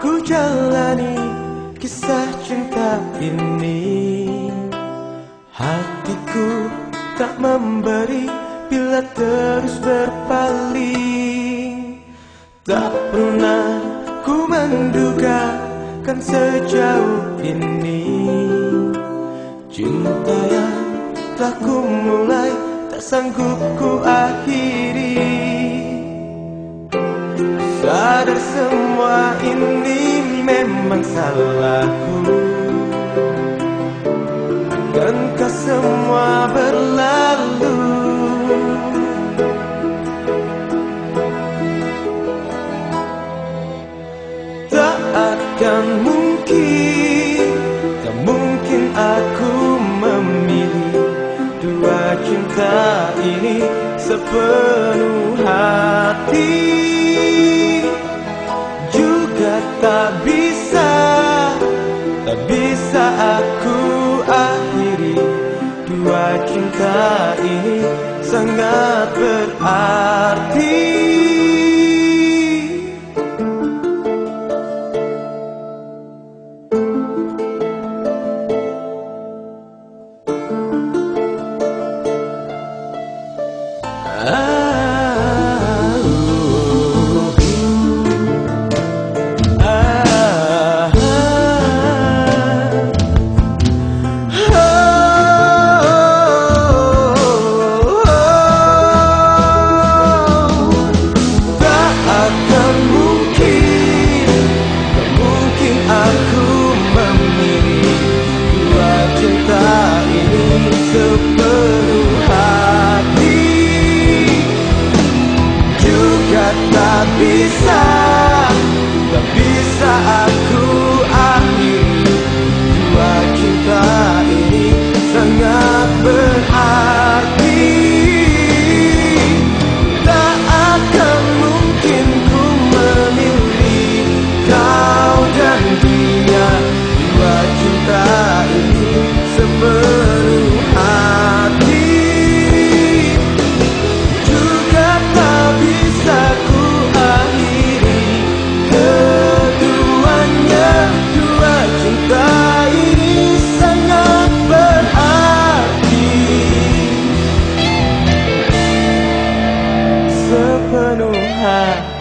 ku jalani kisah cinta ini. Hatiku tak memberi bila terus berpaling. Tak pernah ku menduga kan sejauh ini. Cinta yang telah ku mulai tak sanggup ku akhiri. Sadar semua ini memang salahku. Dan kau semua berlalu. Tak akan mungkin Tak mungkin aku memilih Dua cinta ini sepenuh hati tak bisa Tak bisa aku akhiri Dua cinta ini. Sangat beside her.